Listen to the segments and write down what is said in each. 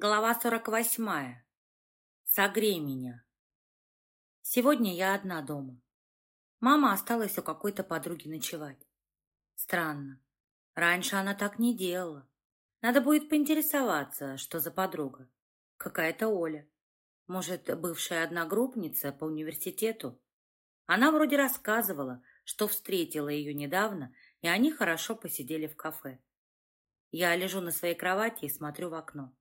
Глава сорок восьмая. Согрей меня. Сегодня я одна дома. Мама осталась у какой-то подруги ночевать. Странно. Раньше она так не делала. Надо будет поинтересоваться, что за подруга. Какая-то Оля. Может, бывшая одногруппница по университету? Она вроде рассказывала, что встретила ее недавно, и они хорошо посидели в кафе. Я лежу на своей кровати и смотрю в окно.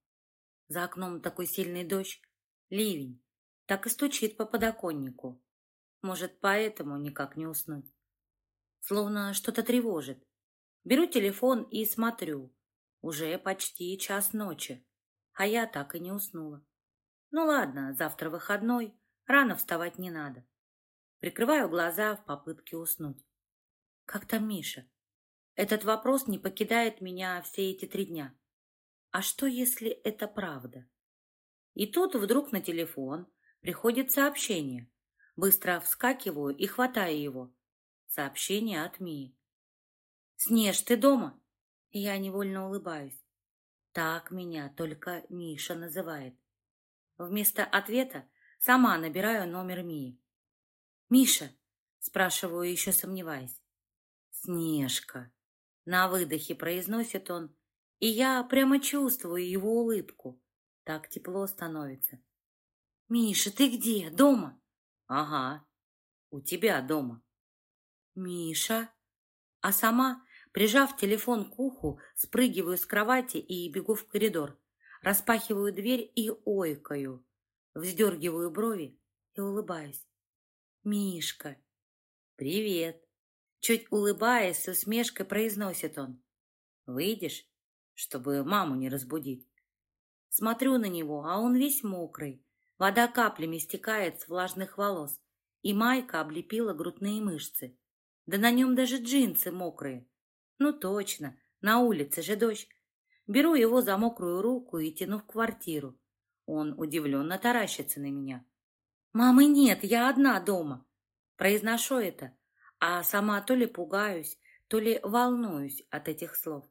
За окном такой сильный дождь, ливень, так и стучит по подоконнику. Может, поэтому никак не уснуть. Словно что-то тревожит. Беру телефон и смотрю. Уже почти час ночи, а я так и не уснула. Ну ладно, завтра выходной, рано вставать не надо. Прикрываю глаза в попытке уснуть. Как там Миша? Этот вопрос не покидает меня все эти три дня. А что, если это правда? И тут вдруг на телефон приходит сообщение. Быстро вскакиваю и хватаю его. Сообщение от Мии. «Снеж, ты дома?» Я невольно улыбаюсь. Так меня только Миша называет. Вместо ответа сама набираю номер Мии. «Миша?» – спрашиваю, еще сомневаясь. «Снежка!» – на выдохе произносит он и я прямо чувствую его улыбку. Так тепло становится. «Миша, ты где? Дома?» «Ага, у тебя дома». «Миша?» А сама, прижав телефон к уху, спрыгиваю с кровати и бегу в коридор. Распахиваю дверь и ойкаю. Вздергиваю брови и улыбаюсь. «Мишка!» «Привет!» Чуть улыбаясь, с усмешкой произносит он. «Выйдешь?» Чтобы маму не разбудить. Смотрю на него, а он весь мокрый. Вода каплями стекает с влажных волос, и майка облепила грудные мышцы. Да на нем даже джинсы мокрые. Ну точно, на улице же дождь. Беру его за мокрую руку и тяну в квартиру. Он удивленно таращится на меня. «Мамы нет, я одна дома». Произношу это, а сама то ли пугаюсь, то ли волнуюсь от этих слов.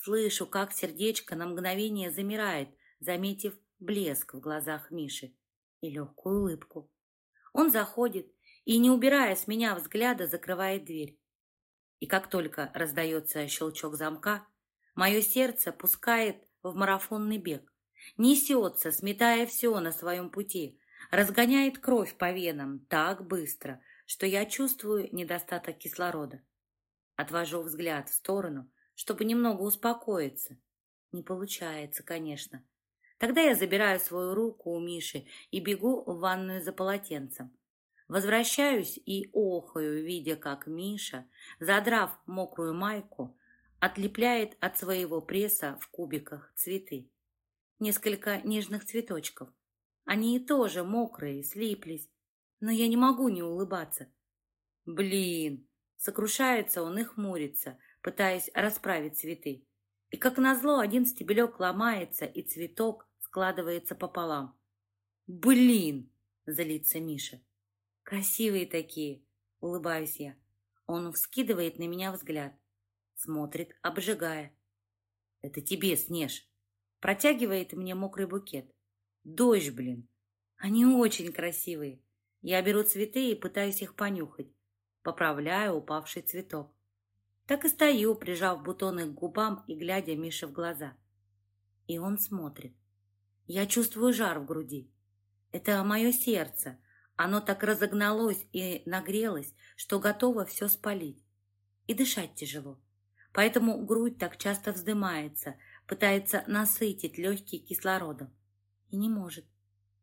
Слышу, как сердечко на мгновение замирает, заметив блеск в глазах Миши и легкую улыбку. Он заходит и, не убирая с меня взгляда, закрывает дверь. И как только раздается щелчок замка, мое сердце пускает в марафонный бег, несется, сметая все на своем пути, разгоняет кровь по венам так быстро, что я чувствую недостаток кислорода. Отвожу взгляд в сторону, чтобы немного успокоиться. Не получается, конечно. Тогда я забираю свою руку у Миши и бегу в ванную за полотенцем. Возвращаюсь и охаю, видя, как Миша, задрав мокрую майку, отлепляет от своего пресса в кубиках цветы. Несколько нежных цветочков. Они и тоже мокрые, слиплись. Но я не могу не улыбаться. Блин! Сокрушается он и хмурится, пытаясь расправить цветы. И, как назло, один стебелек ломается, и цветок складывается пополам. «Блин!» — залится Миша. «Красивые такие!» — улыбаюсь я. Он вскидывает на меня взгляд. Смотрит, обжигая. «Это тебе, Снеж!» Протягивает мне мокрый букет. «Дождь, блин! Они очень красивые!» Я беру цветы и пытаюсь их понюхать. Поправляю упавший цветок. Так и стою, прижав бутоны к губам и глядя Мише в глаза. И он смотрит. Я чувствую жар в груди. Это мое сердце. Оно так разогналось и нагрелось, что готово все спалить. И дышать тяжело. Поэтому грудь так часто вздымается, пытается насытить легкие кислородом. И не может.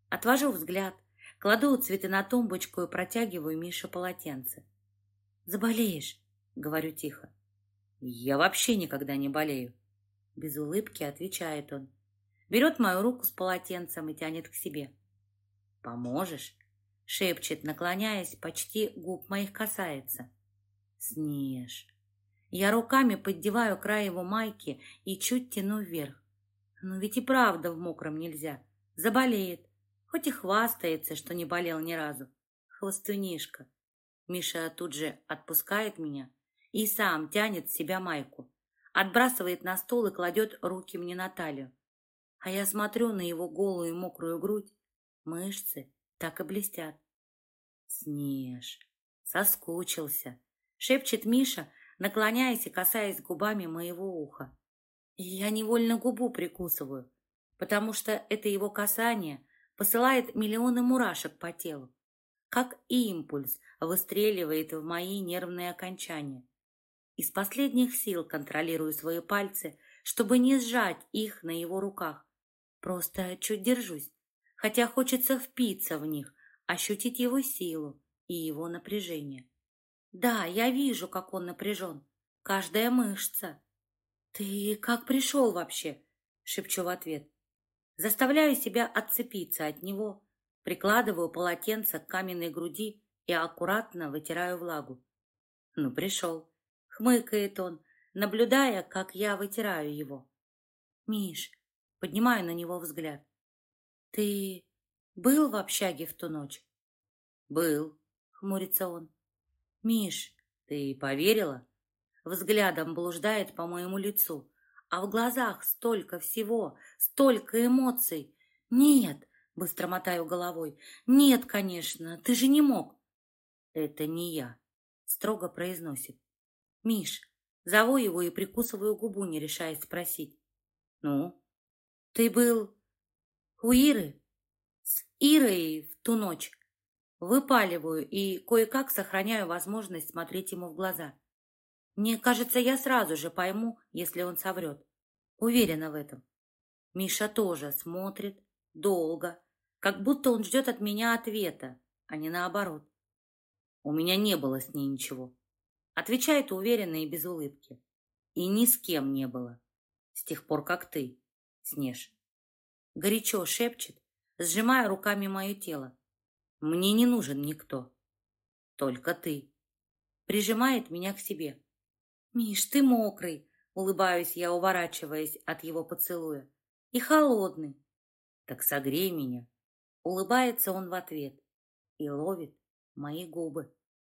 Отвожу взгляд, кладу цветы на тумбочку и протягиваю Мише полотенце. «Заболеешь», — говорю тихо. «Я вообще никогда не болею», — без улыбки отвечает он. Берет мою руку с полотенцем и тянет к себе. «Поможешь?» — шепчет, наклоняясь, почти губ моих касается. «Снеж». Я руками поддеваю край его майки и чуть тяну вверх. Но ведь и правда в мокром нельзя. Заболеет. Хоть и хвастается, что не болел ни разу. Хвостунишка. Миша тут же отпускает меня и сам тянет с себя майку, отбрасывает на стол и кладет руки мне на талию. А я смотрю на его голую мокрую грудь, мышцы так и блестят. Снеж, соскучился, шепчет Миша, наклоняясь и касаясь губами моего уха. Я невольно губу прикусываю, потому что это его касание посылает миллионы мурашек по телу, как импульс выстреливает в мои нервные окончания. Из последних сил контролирую свои пальцы, чтобы не сжать их на его руках. Просто чуть держусь, хотя хочется впиться в них, ощутить его силу и его напряжение. Да, я вижу, как он напряжен. Каждая мышца. «Ты как пришел вообще?» — шепчу в ответ. Заставляю себя отцепиться от него, прикладываю полотенце к каменной груди и аккуратно вытираю влагу. Ну, пришел. Хмыкает он, наблюдая, как я вытираю его. Миш, поднимаю на него взгляд. Ты был в общаге в ту ночь? Был, хмурится он. Миш, ты поверила? Взглядом блуждает по моему лицу, а в глазах столько всего, столько эмоций. Нет, быстро мотаю головой. Нет, конечно, ты же не мог. Это не я, строго произносит. Миш, зову его и прикусываю губу, не решаясь спросить. Ну? Ты был у Иры? С Ирой в ту ночь. Выпаливаю и кое-как сохраняю возможность смотреть ему в глаза. Мне кажется, я сразу же пойму, если он соврет. Уверена в этом. Миша тоже смотрит долго, как будто он ждет от меня ответа, а не наоборот. У меня не было с ней ничего. Отвечает уверенно и без улыбки. И ни с кем не было. С тех пор, как ты, Снеж. Горячо шепчет, сжимая руками мое тело. Мне не нужен никто. Только ты. Прижимает меня к себе. Миш, ты мокрый. Улыбаюсь я, уворачиваясь от его поцелуя. И холодный. Так согрей меня. Улыбается он в ответ и ловит мои губы.